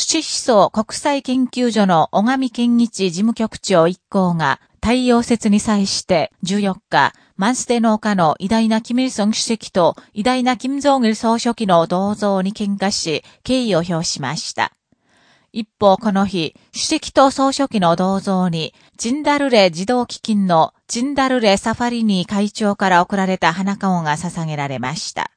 土思想国際研究所の小上健一事務局長一行が太陽節に際して14日、マンステ農家の偉大なキム・イルソン主席と偉大なキム・ジョン・イル総書記の銅像に喧嘩し、敬意を表しました。一方この日、主席と総書記の銅像に、チンダルレ児童基金のチンダルレサファリニー会長から贈られた花顔が捧げられました。